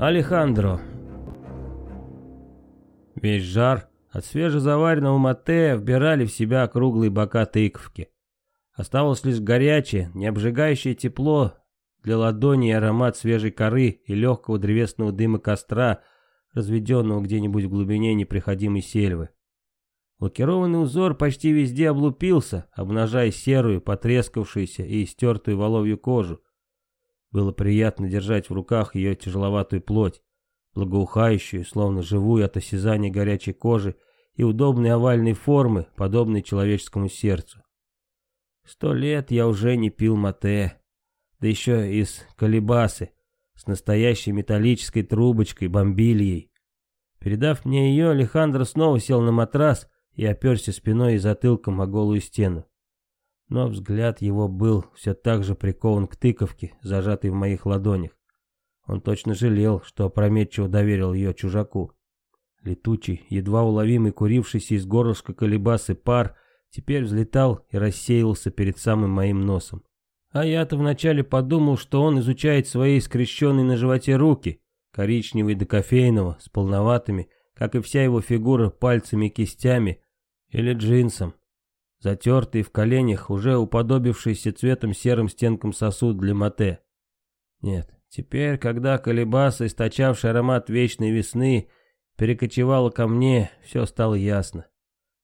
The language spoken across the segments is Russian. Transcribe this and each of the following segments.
Алехандро. Весь жар от свежезаваренного мате вбирали в себя круглые бока тыковки. Оставалось лишь горячее, не обжигающее тепло для ладони и аромат свежей коры и легкого древесного дыма костра, разведенного где-нибудь в глубине неприходимой сельвы. Лакированный узор почти везде облупился, обнажая серую, потрескавшуюся и стертую воловью кожу. Было приятно держать в руках ее тяжеловатую плоть, благоухающую, словно живую от осязания горячей кожи и удобной овальной формы, подобной человеческому сердцу. Сто лет я уже не пил мате, да еще из колебасы, с настоящей металлической трубочкой, бомбильей. Передав мне ее, Алехандро снова сел на матрас и оперся спиной и затылком о голую стену. Но взгляд его был все так же прикован к тыковке, зажатой в моих ладонях. Он точно жалел, что опрометчиво доверил ее чужаку. Летучий, едва уловимый, курившийся из горлышка колебасы пар, теперь взлетал и рассеивался перед самым моим носом. А я-то вначале подумал, что он изучает свои скрещенные на животе руки, коричневые до кофейного, с полноватыми, как и вся его фигура, пальцами и кистями, или джинсом. Затертый в коленях, уже уподобившийся цветом серым стенкам сосуд для мате. Нет, теперь, когда колебаса, источавший аромат вечной весны, перекочевала ко мне, все стало ясно.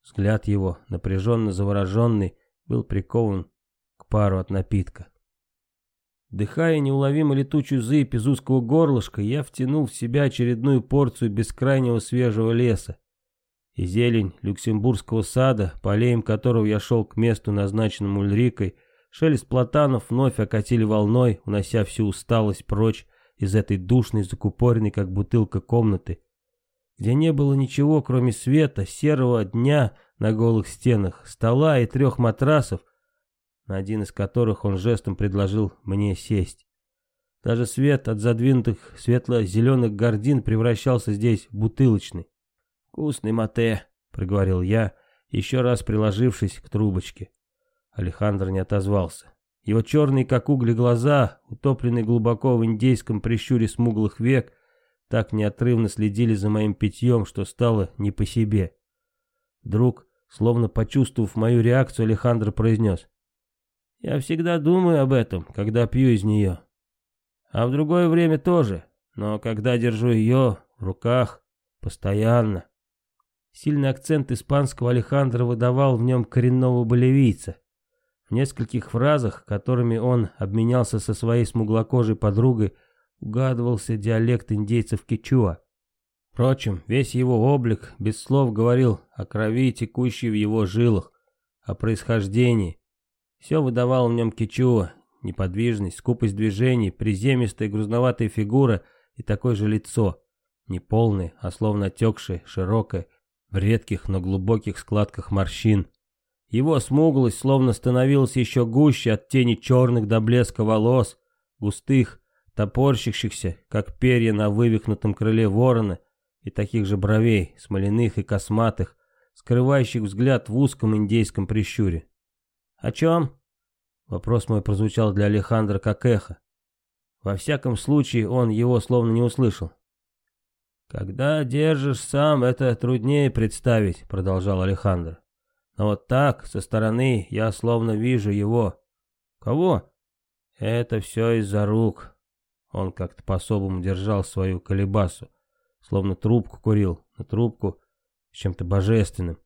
Взгляд его, напряженно завороженный, был прикован к пару от напитка. Дыхая неуловимо летучую зыбь из узкого горлышка, я втянул в себя очередную порцию бескрайнего свежего леса. И зелень люксембургского сада, по аллеям которого я шел к месту, назначенному Ульрикой, шелест платанов вновь окатили волной, унося всю усталость прочь из этой душной, закупоренной, как бутылка, комнаты, где не было ничего, кроме света, серого дня на голых стенах, стола и трех матрасов, на один из которых он жестом предложил мне сесть. Даже свет от задвинутых светло-зеленых гордин превращался здесь в бутылочный. «Вкусный мате», — проговорил я, еще раз приложившись к трубочке. Алехандро не отозвался. Его черные, как угли, глаза, утопленные глубоко в индейском прищуре смуглых век, так неотрывно следили за моим питьем, что стало не по себе. Вдруг, словно почувствовав мою реакцию, Алехандро произнес. Я всегда думаю об этом, когда пью из нее. А в другое время тоже, но когда держу ее в руках, постоянно. Сильный акцент испанского Алехандро выдавал в нем коренного болевийца. В нескольких фразах, которыми он обменялся со своей смуглокожей подругой, угадывался диалект индейцев Кичуа. Впрочем, весь его облик без слов говорил о крови, текущей в его жилах, о происхождении, все выдавало в нем кичуа, неподвижность, скупость движений, приземистая грузноватая фигура и такое же лицо. Не полное, а словно отекшее, широкое, в редких, но глубоких складках морщин. Его смуглость словно становилась еще гуще от тени черных до блеска волос, густых, топорщившихся, как перья на вывихнутом крыле ворона, и таких же бровей, смоляных и косматых, скрывающих взгляд в узком индейском прищуре. «О чем?» Вопрос мой прозвучал для Алехандра как эхо. Во всяком случае, он его словно не услышал. «Когда держишь сам, это труднее представить», — продолжал Алехандр. «Но вот так, со стороны, я словно вижу его». «Кого?» «Это все из-за рук». Он как-то по-особому держал свою колебасу, словно трубку курил, на трубку с чем-то божественным.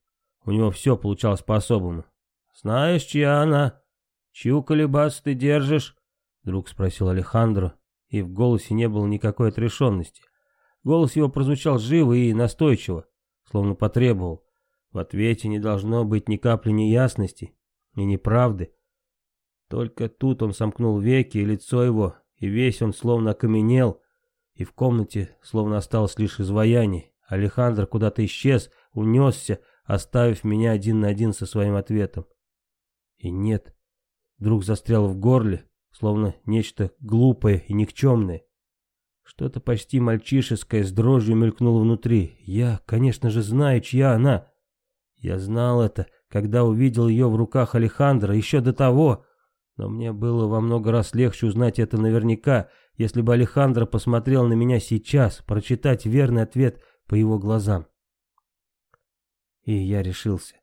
У него все получалось по-особому. «Знаешь, чья она? Чью колебасу ты держишь?» Вдруг спросил Алехандро, и в голосе не было никакой отрешенности. Голос его прозвучал живо и настойчиво, словно потребовал. В ответе не должно быть ни капли неясности, ни неправды. Только тут он сомкнул веки, и лицо его, и весь он словно окаменел, и в комнате словно осталось лишь изваяние. Алехандро куда-то исчез, унесся, оставив меня один на один со своим ответом. И нет, вдруг застрял в горле, словно нечто глупое и никчемное. Что-то почти мальчишеское с дрожью мелькнуло внутри. Я, конечно же, знаю, чья она. Я знал это, когда увидел ее в руках Алехандра, еще до того. Но мне было во много раз легче узнать это наверняка, если бы Алехандро посмотрел на меня сейчас, прочитать верный ответ по его глазам. И я решился.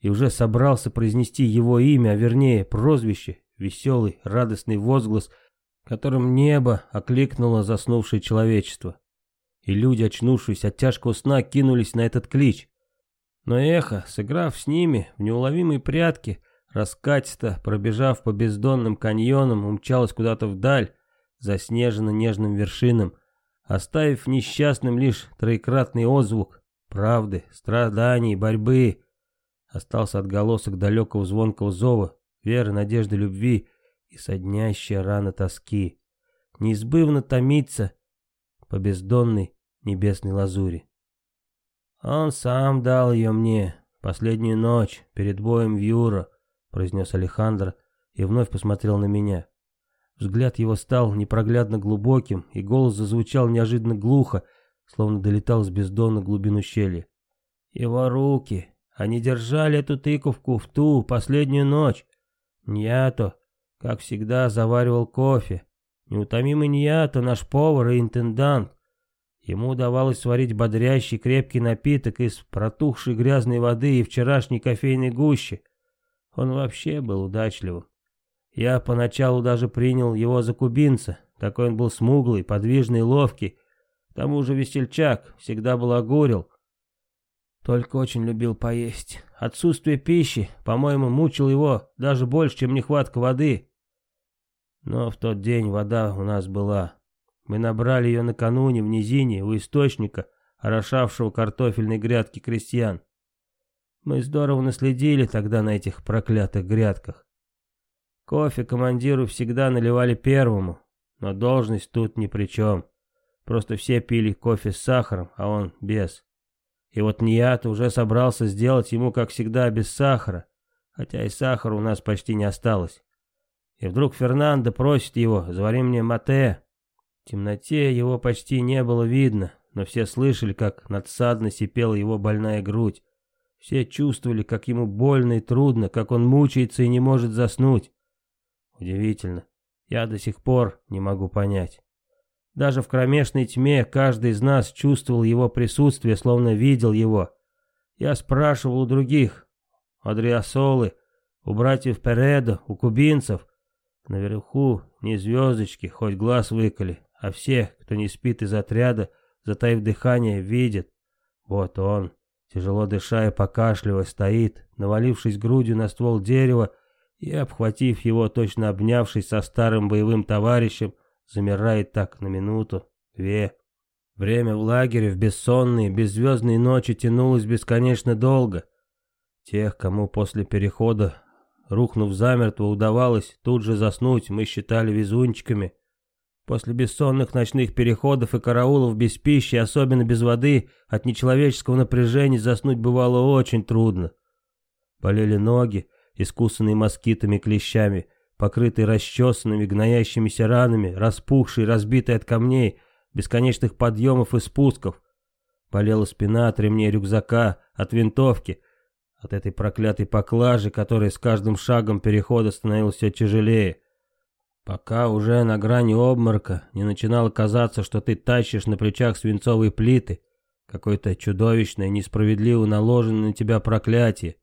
И уже собрался произнести его имя, а вернее прозвище, веселый, радостный возглас, которым небо окликнуло заснувшее человечество. И люди, очнувшись от тяжкого сна, кинулись на этот клич. Но эхо, сыграв с ними в неуловимой прятки, раскатисто, пробежав по бездонным каньонам, умчалось куда-то вдаль, заснежено нежным вершинам, оставив несчастным лишь троекратный отзвук правды, страданий, борьбы. Остался отголосок далекого звонкого зова, веры, надежды, любви и соднящая рана тоски. Неизбывно томится по бездонной небесной лазури. «Он сам дал ее мне, последнюю ночь, перед боем в Юра», произнес Алехандро и вновь посмотрел на меня. Взгляд его стал непроглядно глубоким, и голос зазвучал неожиданно глухо, словно долетал с бездонной глубин ущелья. Его руки, они держали эту тыковку в ту последнюю ночь. Ньято, как всегда, заваривал кофе. Неутомимый Ньято, наш повар и интендант. Ему удавалось сварить бодрящий крепкий напиток из протухшей грязной воды и вчерашней кофейной гущи. Он вообще был удачливым. Я поначалу даже принял его за кубинца. Такой он был смуглый, подвижный, ловкий. К тому же весельчак, всегда был огурил. Только очень любил поесть. Отсутствие пищи, по-моему, мучил его даже больше, чем нехватка воды. Но в тот день вода у нас была. Мы набрали ее накануне в низине у источника, орошавшего картофельной грядки крестьян. Мы здорово наследили тогда на этих проклятых грядках. Кофе командиру всегда наливали первому, но должность тут ни при чем. Просто все пили кофе с сахаром, а он без. И вот Ният уже собрался сделать ему, как всегда, без сахара, хотя и сахара у нас почти не осталось. И вдруг Фернандо просит его, завари мне мате. В темноте его почти не было видно, но все слышали, как надсадно сипела его больная грудь. Все чувствовали, как ему больно и трудно, как он мучается и не может заснуть. Удивительно, я до сих пор не могу понять. Даже в кромешной тьме каждый из нас чувствовал его присутствие, словно видел его. Я спрашивал у других, у Адриасолы, у братьев Передо, у кубинцев. Наверху не звездочки, хоть глаз выколи, а все, кто не спит из отряда, затаив дыхание, видят. Вот он, тяжело дыша и покашливая, стоит, навалившись грудью на ствол дерева и, обхватив его, точно обнявшись со старым боевым товарищем, замирает так на минуту, две. Время в лагере в бессонные, беззвездные ночи тянулось бесконечно долго. Тех, кому после перехода, рухнув замертво, удавалось тут же заснуть, мы считали везунчиками. После бессонных ночных переходов и караулов без пищи, особенно без воды, от нечеловеческого напряжения заснуть бывало очень трудно. Болели ноги, искусанные москитами клещами, покрытый расчесанными, гноящимися ранами, распухший, разбитый от камней, бесконечных подъемов и спусков. Болела спина от ремней рюкзака, от винтовки, от этой проклятой поклажи, которая с каждым шагом перехода становилась все тяжелее. Пока уже на грани обморока не начинало казаться, что ты тащишь на плечах свинцовые плиты, какое-то чудовищное, несправедливо наложенное на тебя проклятие.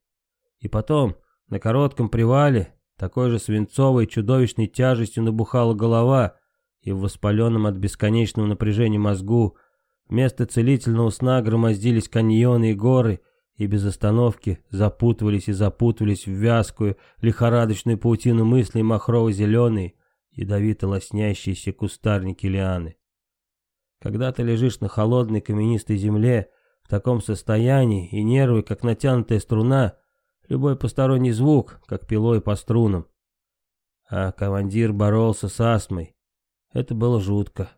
И потом, на коротком привале, такой же свинцовой чудовищной тяжестью набухала голова, и в воспаленном от бесконечного напряжения мозгу вместо целительного сна громоздились каньоны и горы, и без остановки запутывались и запутывались в вязкую, лихорадочную паутину мыслей махрово-зеленые, ядовито лоснящиеся кустарники лианы. Когда ты лежишь на холодной каменистой земле, в таком состоянии, и нервы, как натянутая струна, Любой посторонний звук, как пилой по струнам. А командир боролся с астмой. Это было жутко.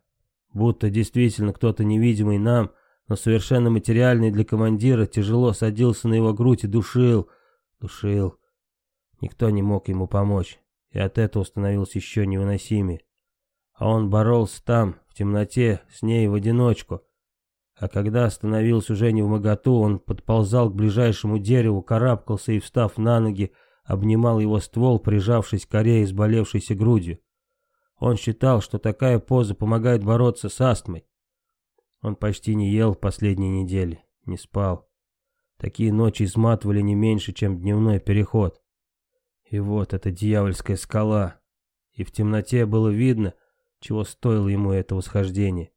Будто действительно кто-то невидимый нам, но совершенно материальный для командира, тяжело садился на его грудь и душил, душил. Никто не мог ему помочь, и от этого становилось еще невыносимее. А он боролся там, в темноте, с ней в одиночку, а когда становился уже не в моготу, он подползал к ближайшему дереву, карабкался и, встав на ноги, обнимал его ствол, прижавшись к коре изболевшейся грудью. Он считал, что такая поза помогает бороться с астмой. Он почти не ел последние недели, не спал. Такие ночи изматывали не меньше, чем дневной переход. И вот эта дьявольская скала. И в темноте было видно, чего стоило ему это восхождение.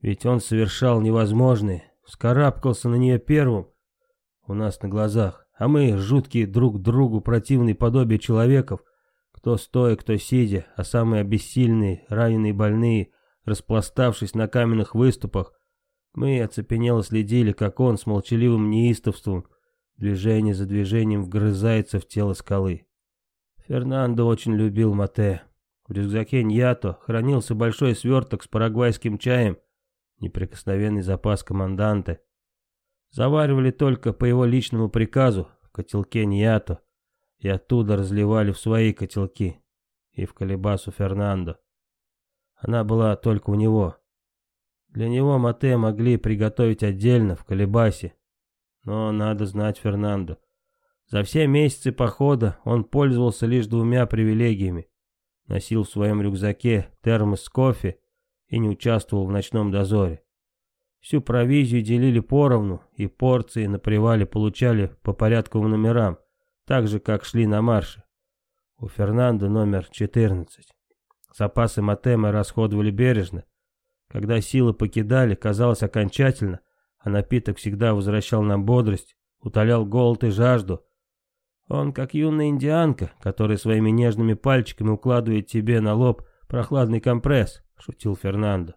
Ведь он совершал невозможное, вскарабкался на нее первым, у нас на глазах, а мы, жуткие друг другу противные подобие человеков, кто стоя, кто сидя, а самые обессильные, раненые больные, распластавшись на каменных выступах, мы оцепенело следили, как он с молчаливым неистовством, движение за движением вгрызается в тело скалы. Фернандо очень любил Мате. В рюкзаке Ньято хранился большой сверток с парагвайским чаем, неприкосновенный запас команданта. Заваривали только по его личному приказу в котелке Ньято и оттуда разливали в свои котелки и в колебасу Фернандо. Она была только у него. Для него мате могли приготовить отдельно, в колебасе. Но надо знать Фернандо. За все месяцы похода он пользовался лишь двумя привилегиями. Носил в своем рюкзаке термос с кофе и не участвовал в ночном дозоре. Всю провизию делили поровну, и порции на привале получали по порядковым номерам, так же, как шли на марше. У Фернандо номер 14. Запасы Матемы расходовали бережно. Когда силы покидали, казалось окончательно, а напиток всегда возвращал нам бодрость, утолял голод и жажду. Он как юная индианка, которая своими нежными пальчиками укладывает тебе на лоб прохладный компресс, шутил Фернандо.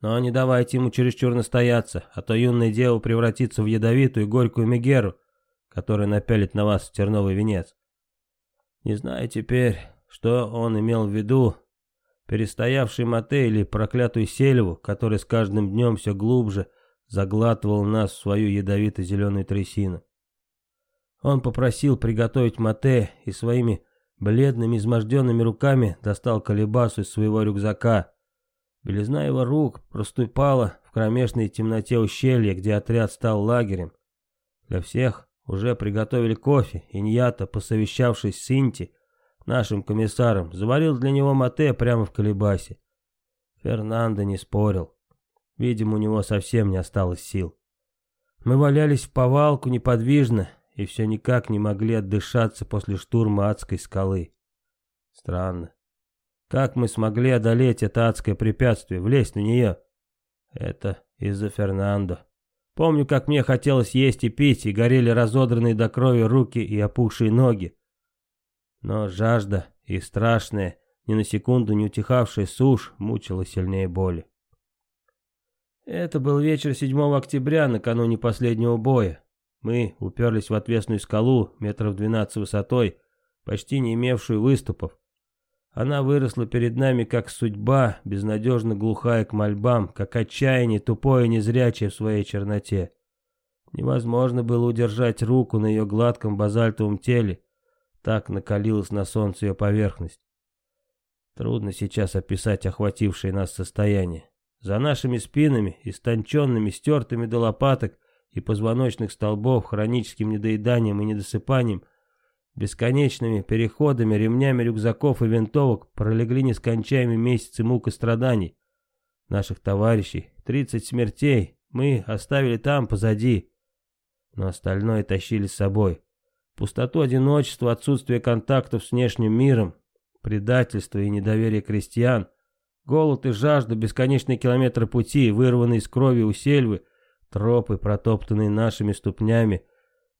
Но не давайте ему чересчур настояться, а то юная дева превратится в ядовитую горькую мегеру, которая напялит на вас терновый венец. Не знаю теперь, что он имел в виду, перестоявший моте или проклятую сельву, которая с каждым днем все глубже заглатывал нас в свою ядовито-зеленую трясину. Он попросил приготовить моте и своими бледными изможденными руками достал колебасу из своего рюкзака, Белизна его рук проступала в кромешной темноте ущелья, где отряд стал лагерем. Для всех уже приготовили кофе, и Ньята, посовещавшись с Инти, нашим комиссаром, заварил для него мате прямо в колебасе. Фернандо не спорил. Видимо, у него совсем не осталось сил. Мы валялись в повалку неподвижно и все никак не могли отдышаться после штурма адской скалы. Странно. Как мы смогли одолеть это адское препятствие, влезть на нее? Это из-за Фернандо. Помню, как мне хотелось есть и пить, и горели разодранные до крови руки и опухшие ноги. Но жажда и страшная, ни на секунду не утихавшая сушь мучила сильнее боли. Это был вечер 7 октября, накануне последнего боя. Мы уперлись в отвесную скалу, метров 12 высотой, почти не имевшую выступов. Она выросла перед нами как судьба, безнадежно глухая к мольбам, как отчаяние, тупое незрячее в своей черноте. Невозможно было удержать руку на ее гладком базальтовом теле, так накалилась на солнце ее поверхность. Трудно сейчас описать охватившее нас состояние. За нашими спинами, истонченными, стертыми до лопаток и позвоночных столбов, хроническим недоеданием и недосыпанием, Бесконечными переходами, ремнями рюкзаков и винтовок пролегли нескончаемые месяцы мук и страданий. Наших товарищей, тридцать смертей, мы оставили там, позади. Но остальное тащили с собой. Пустоту одиночества, отсутствие контактов с внешним миром, предательство и недоверие крестьян, голод и жажда, бесконечные километры пути, вырванные из крови у сельвы, тропы, протоптанные нашими ступнями,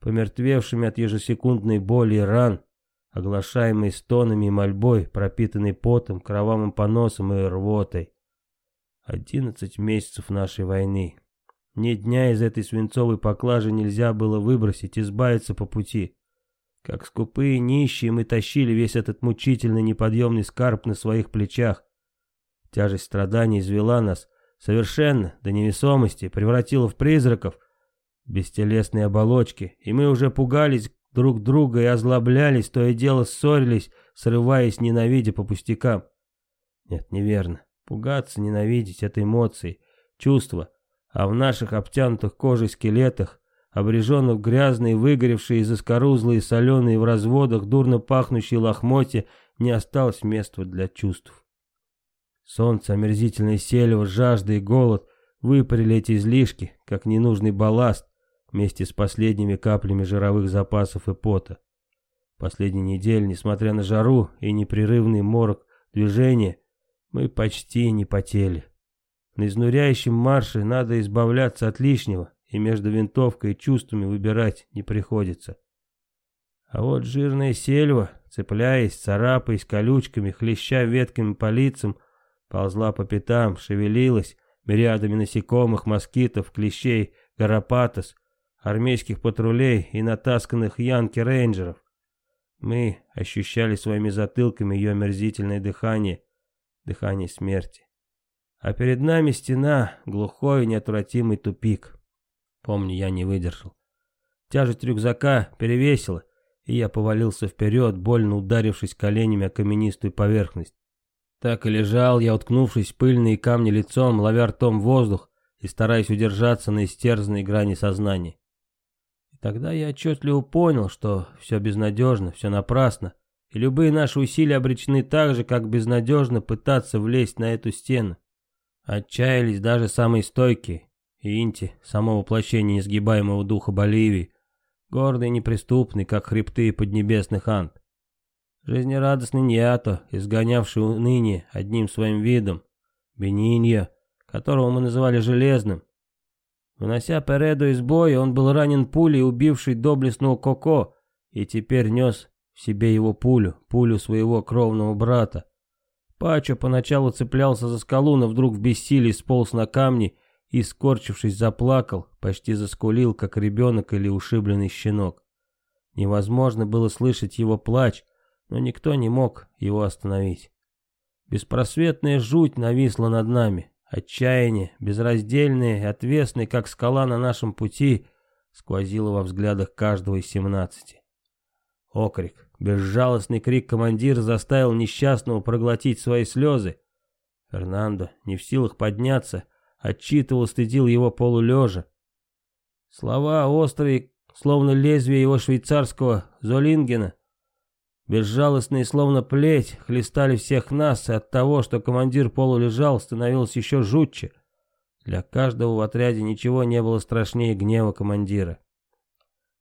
помертвевшими от ежесекундной боли и ран, оглашаемые стонами и мольбой, пропитанный потом, кровавым поносом и рвотой. Одиннадцать месяцев нашей войны. Ни дня из этой свинцовой поклажи нельзя было выбросить, избавиться по пути. Как скупые нищие мы тащили весь этот мучительный неподъемный скарб на своих плечах. Тяжесть страданий извела нас совершенно до невесомости, превратила в призраков, бестелесные оболочки, и мы уже пугались друг друга и озлоблялись, то и дело ссорились, срываясь, ненавидя по пустякам. Нет, неверно. Пугаться, ненавидеть — это эмоции, чувства, а в наших обтянутых кожей скелетах обреженных в грязные, выгоревшие, заскорузлые, соленые в разводах, дурно пахнущие лохмотья, не осталось места для чувств. Солнце, омерзительное сельва, жажда и голод выпарили эти излишки, как ненужный балласт, вместе с последними каплями жировых запасов и пота. Последние недели, несмотря на жару и непрерывный морок движения, мы почти не потели. На изнуряющем марше надо избавляться от лишнего, и между винтовкой и чувствами выбирать не приходится. А вот жирная сельва, цепляясь, царапаясь колючками, хлеща ветками по лицам, ползла по пятам, шевелилась мириадами насекомых, москитов, клещей, гарапатос, армейских патрулей и натасканных янки-рейнджеров. Мы ощущали своими затылками ее мерзительное дыхание, дыхание смерти. А перед нами стена, глухой и неотвратимый тупик. Помню, я не выдержал. Тяжесть рюкзака перевесила, и я повалился вперед, больно ударившись коленями о каменистую поверхность. Так и лежал я, уткнувшись в пыльные камни лицом, ловя ртом воздух и стараясь удержаться на истерзанной грани сознания. И тогда я отчетливо понял, что все безнадежно, все напрасно, и любые наши усилия обречены так же, как безнадежно пытаться влезть на эту стену. Отчаялись даже самые стойкие, Инти, само воплощение несгибаемого духа Боливии, гордый и неприступный, как хребты поднебесных анд. Жизнерадостный Ньято, изгонявший уныние одним своим видом, Бениньо, которого мы называли Железным. Вынося Переду из боя, он был ранен пулей, убившей доблестного Коко, и теперь нес в себе его пулю, пулю своего кровного брата. Пачо поначалу цеплялся за скалу, но вдруг в бессилии сполз на камни и, скорчившись, заплакал, почти заскулил, как ребенок или ушибленный щенок. Невозможно было слышать его плач, но никто не мог его остановить. Беспросветная жуть нависла над нами, отчаяние, безраздельное и отвесное, как скала на нашем пути, сквозило во взглядах каждого из семнадцати. Окрик, безжалостный крик командира заставил несчастного проглотить свои слезы. Фернандо, не в силах подняться, отчитывал, стыдил его полулежа. Слова острые, словно лезвие его швейцарского Золингена, Безжалостные, словно плеть, хлестали всех нас, и от того, что командир полулежал, становилось еще жутче. Для каждого в отряде ничего не было страшнее гнева командира.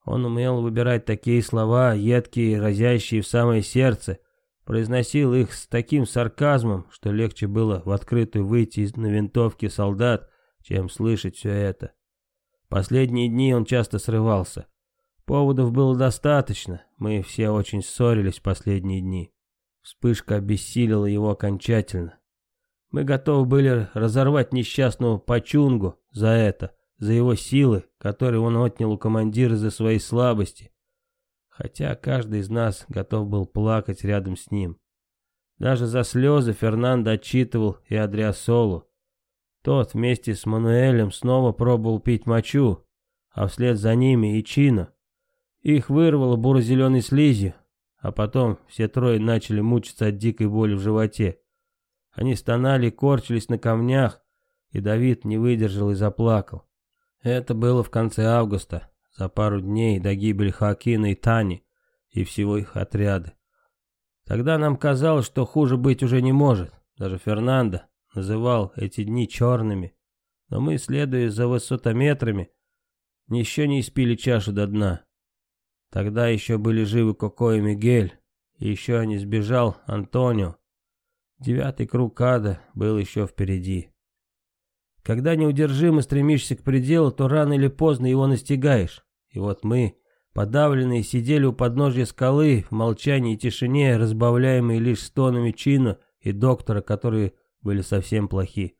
Он умел выбирать такие слова, едкие, разящие в самое сердце, произносил их с таким сарказмом, что легче было в открытую выйти на винтовке солдат, чем слышать все это. Последние дни он часто срывался. Поводов было достаточно, мы все очень ссорились последние дни. Вспышка обессилила его окончательно. Мы готовы были разорвать несчастного Пачунгу за это, за его силы, которые он отнял у командира за свои слабости. Хотя каждый из нас готов был плакать рядом с ним. Даже за слезы Фернандо отчитывал и Адриасолу. Тот вместе с Мануэлем снова пробовал пить мочу, а вслед за ними и Чино. Их вырвало буро-зеленой слизью, а потом все трое начали мучиться от дикой боли в животе. Они стонали и корчились на камнях, и Давид не выдержал и заплакал. Это было в конце августа, за пару дней до гибели Хакина и Тани и всего их отряда. Тогда нам казалось, что хуже быть уже не может. Даже Фернандо называл эти дни черными. Но мы, следуя за высотометрами, еще не испили чашу до дна. Тогда еще были живы Коко и Мигель, и еще не сбежал Антонио. Девятый круг ада был еще впереди. Когда неудержимо стремишься к пределу, то рано или поздно его настигаешь. И вот мы, подавленные, сидели у подножья скалы, в молчании и тишине, разбавляемые лишь стонами Чина и доктора, которые были совсем плохи.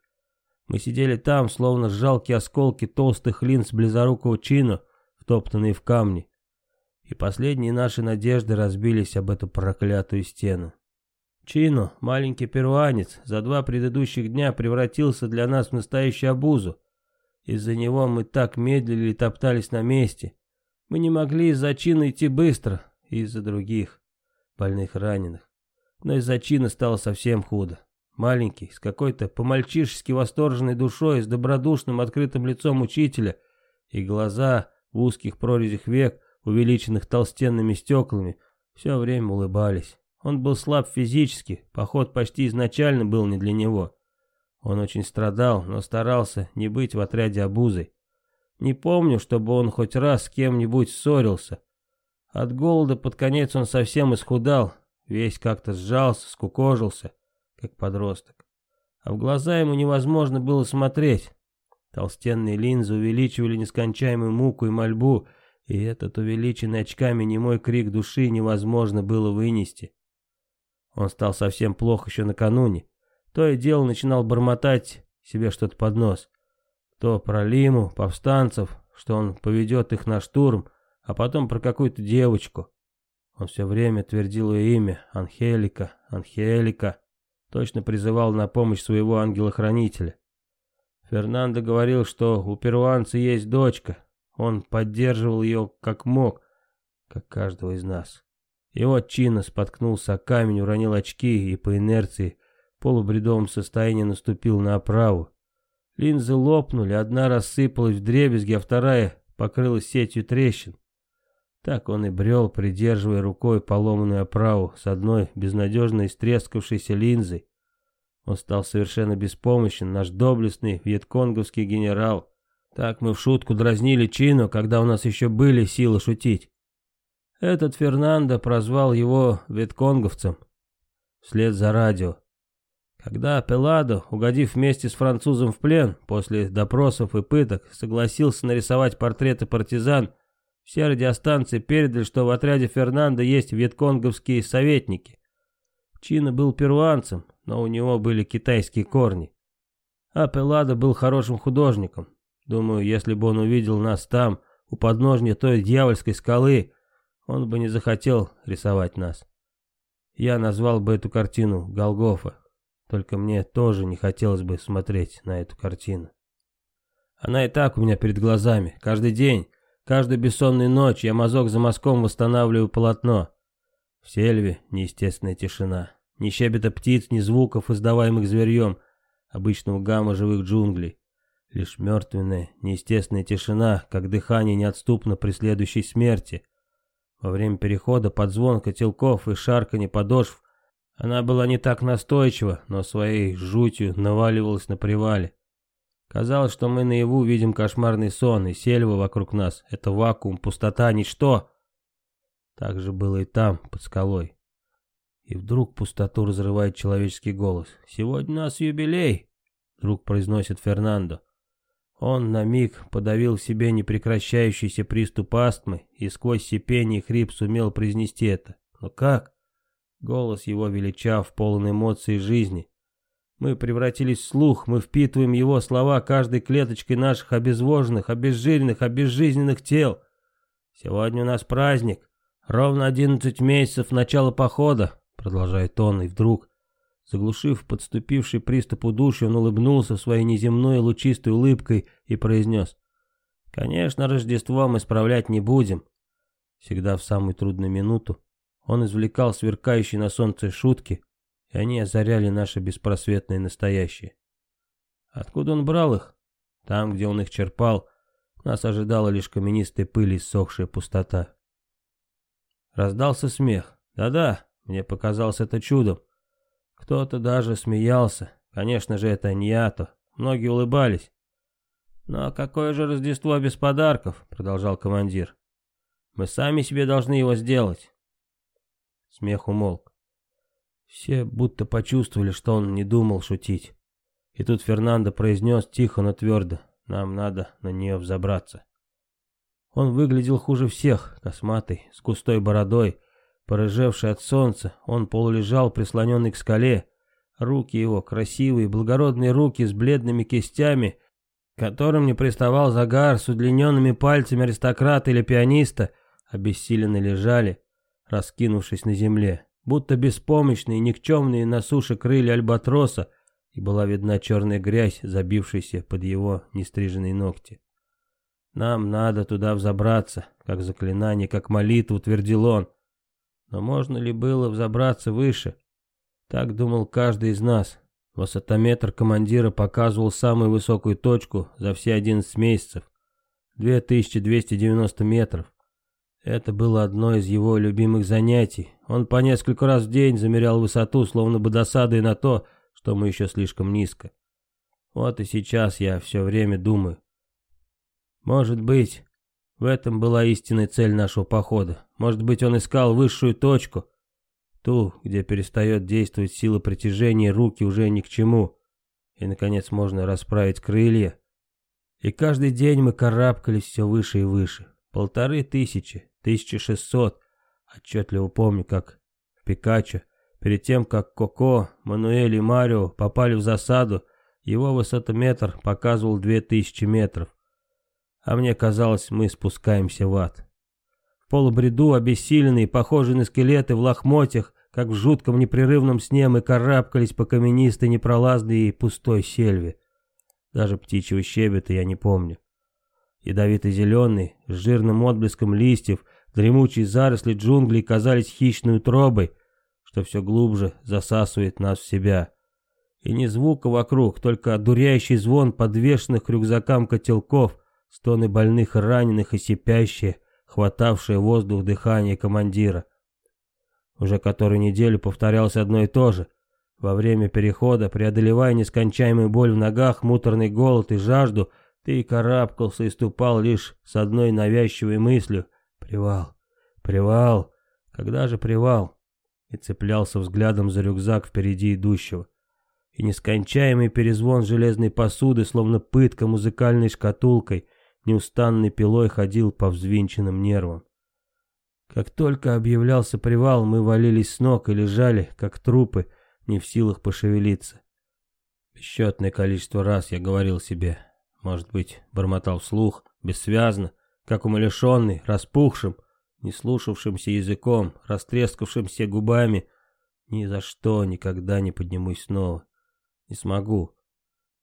Мы сидели там, словно жалкие осколки толстых линз близорукого Чина, втоптанные в камни и последние наши надежды разбились об эту проклятую стену. Чину, маленький перуанец, за два предыдущих дня превратился для нас в настоящую обузу. Из-за него мы так медлили и топтались на месте. Мы не могли из-за Чина идти быстро, из-за других, больных раненых. Но из-за Чина стало совсем худо. Маленький, с какой-то по-мальчишески восторженной душой, с добродушным открытым лицом учителя, и глаза, в узких прорезях век, увеличенных толстенными стеклами, все время улыбались. Он был слаб физически, поход почти изначально был не для него. Он очень страдал, но старался не быть в отряде обузой. Не помню, чтобы он хоть раз с кем-нибудь ссорился. От голода под конец он совсем исхудал, весь как-то сжался, скукожился, как подросток. А в глаза ему невозможно было смотреть. Толстенные линзы увеличивали нескончаемую муку и мольбу, и этот увеличенный очками немой крик души невозможно было вынести. Он стал совсем плохо еще накануне. То и дело начинал бормотать себе что-то под нос. То про Лиму, повстанцев, что он поведет их на штурм, а потом про какую-то девочку. Он все время твердил ее имя Анхелика, Анхелика. Точно призывал на помощь своего ангела-хранителя. Фернандо говорил, что у перуанца есть дочка. Он поддерживал ее как мог, как каждого из нас. И вот Чина споткнулся о камень, уронил очки и по инерции в полубредовом состоянии наступил на оправу. Линзы лопнули, одна рассыпалась в дребезги, а вторая покрылась сетью трещин. Так он и брел, придерживая рукой поломанную оправу с одной безнадежно истрескавшейся линзой. Он стал совершенно беспомощен, наш доблестный вьетконговский генерал. Так мы в шутку дразнили Чину, когда у нас еще были силы шутить. Этот Фернандо прозвал его ветконговцем вслед за радио. Когда Пеладо, угодив вместе с французом в плен, после допросов и пыток, согласился нарисовать портреты партизан, все радиостанции передали, что в отряде Фернандо есть ветконговские советники. Чина был перуанцем, но у него были китайские корни. А Пеладо был хорошим художником. Думаю, если бы он увидел нас там, у подножья той дьявольской скалы, он бы не захотел рисовать нас. Я назвал бы эту картину «Голгофа», только мне тоже не хотелось бы смотреть на эту картину. Она и так у меня перед глазами, каждый день, каждую бессонную ночь я мазок за мазком восстанавливаю полотно. В сельве неестественная тишина, ни щебета птиц, ни звуков, издаваемых зверьем, обычного гамма живых джунглей. Лишь мертвенная, неестественная тишина, как дыхание неотступно преследующей смерти, во время перехода под звон котелков и шарканье подошв она была не так настойчива, но своей жутью наваливалась на привале. Казалось, что мы наяву видим кошмарный сон, и сельва вокруг нас — это вакуум, пустота, ничто. Так же было и там, под скалой. И вдруг пустоту разрывает человеческий голос. «Сегодня у нас юбилей!» — вдруг произносит Фернандо. Он на миг подавил в себе непрекращающийся приступ астмы и сквозь сипение и хрип сумел произнести это. Но как? Голос его величав, полон эмоций жизни. Мы превратились в слух, мы впитываем его слова каждой клеточкой наших обезвоженных, обезжиренных, обезжизненных тел. Сегодня у нас праздник. Ровно одиннадцать месяцев начала похода, продолжает он, и вдруг Заглушив подступивший приступ удушья, он улыбнулся своей неземной лучистой улыбкой и произнес. «Конечно, Рождество мы справлять не будем». Всегда в самую трудную минуту он извлекал сверкающие на солнце шутки, и они озаряли наше беспросветное настоящее. Откуда он брал их? Там, где он их черпал, нас ожидала лишь каменистой пыль и сохшая пустота. Раздался смех. Да-да, мне показалось это чудом. Кто-то даже смеялся. Конечно же, это не я-то. Многие улыбались. «Ну а какое же Рождество без подарков?» — продолжал командир. «Мы сами себе должны его сделать». Смех умолк. Все будто почувствовали, что он не думал шутить. И тут Фернандо произнес тихо, но твердо. «Нам надо на нее взобраться». Он выглядел хуже всех, косматый, с густой бородой, Порыжевший от солнца, он полулежал, прислоненный к скале. Руки его, красивые, благородные руки с бледными кистями, которым не приставал загар, с удлиненными пальцами аристократа или пианиста, обессиленно лежали, раскинувшись на земле, будто беспомощные, никчемные на суше крылья альбатроса, и была видна черная грязь, забившаяся под его нестриженные ногти. «Нам надо туда взобраться», как заклинание, как молитву, утвердил он. Но можно ли было взобраться выше? Так думал каждый из нас. Высотометр командира показывал самую высокую точку за все 11 месяцев. 2290 метров. Это было одно из его любимых занятий. Он по несколько раз в день замерял высоту, словно бы досадой на то, что мы еще слишком низко. Вот и сейчас я все время думаю. Может быть, в этом была истинная цель нашего похода. Может быть, он искал высшую точку, ту, где перестает действовать сила притяжения, руки уже ни к чему. И, наконец, можно расправить крылья. И каждый день мы карабкались все выше и выше. Полторы тысячи, тысячи шестьсот. Отчетливо помню, как в Пикачу, перед тем, как Коко, Мануэль и Марио попали в засаду, его высотометр показывал две тысячи метров. А мне казалось, мы спускаемся в ад. В полубреду, обессиленные, похожие на скелеты в лохмотьях, как в жутком непрерывном сне мы карабкались по каменистой, непролазной и пустой сельве. Даже птичьего щебета я не помню. Ядовито-зеленый, с жирным отблеском листьев, дремучие заросли джунглей казались хищной утробой, что все глубже засасывает нас в себя. И ни звука вокруг, только одуряющий звон подвешенных к рюкзакам котелков, стоны больных и раненых и сипящие, хватавшие воздух дыхания командира. Уже которую неделю повторялось одно и то же. Во время перехода, преодолевая нескончаемую боль в ногах, муторный голод и жажду, ты карабкался и ступал лишь с одной навязчивой мыслью «Привал! Привал! Когда же привал?» и цеплялся взглядом за рюкзак впереди идущего. И нескончаемый перезвон железной посуды, словно пытка музыкальной шкатулкой, неустанной пилой ходил по взвинченным нервам. Как только объявлялся привал, мы валились с ног и лежали, как трупы, не в силах пошевелиться. Бесчетное количество раз я говорил себе, может быть, бормотал вслух, бессвязно, как умалишенный, распухшим, не слушавшимся языком, растрескавшимся губами. Ни за что никогда не поднимусь снова. Не смогу.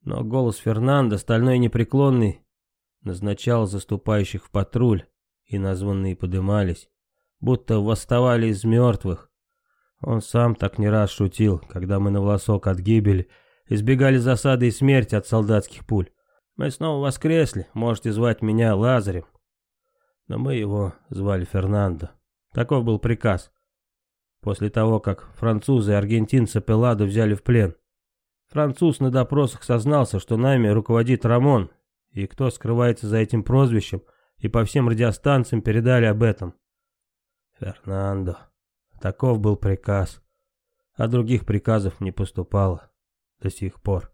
Но голос Фернандо, стальной непреклонный, назначал заступающих в патруль, и названные подымались, будто восставали из мертвых. Он сам так не раз шутил, когда мы на волосок от гибели избегали засады и смерти от солдатских пуль. Мы снова воскресли, можете звать меня Лазарем. Но мы его звали Фернандо. Таков был приказ. После того, как французы и аргентинцы Пеладо взяли в плен. Француз на допросах сознался, что нами руководит Рамон, и кто скрывается за этим прозвищем, и по всем радиостанциям передали об этом. Фернандо. Таков был приказ. А других приказов не поступало до сих пор.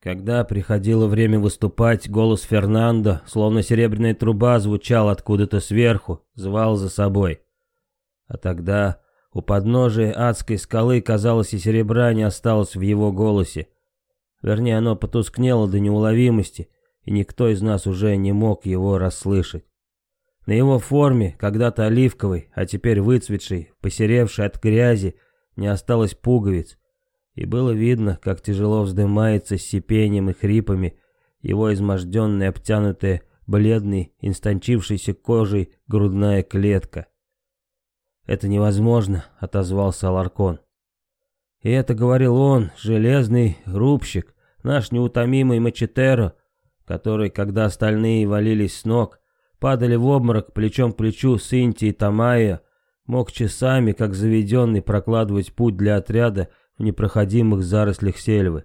Когда приходило время выступать, голос Фернандо, словно серебряная труба, звучал откуда-то сверху, звал за собой. А тогда у подножия адской скалы, казалось, и серебра не осталось в его голосе. Вернее, оно потускнело до неуловимости, и никто из нас уже не мог его расслышать. На его форме, когда-то оливковой, а теперь выцветшей, посеревшей от грязи, не осталось пуговиц, и было видно, как тяжело вздымается с сипением и хрипами его изможденная, обтянутая, бледной, инстанчившейся кожей грудная клетка. «Это невозможно», — отозвался Аларкон. И это говорил он, железный рубщик, наш неутомимый мачетеро, который, когда остальные валились с ног, падали в обморок плечом к плечу с Инти и Тамайя, мог часами, как заведенный, прокладывать путь для отряда в непроходимых зарослях сельвы.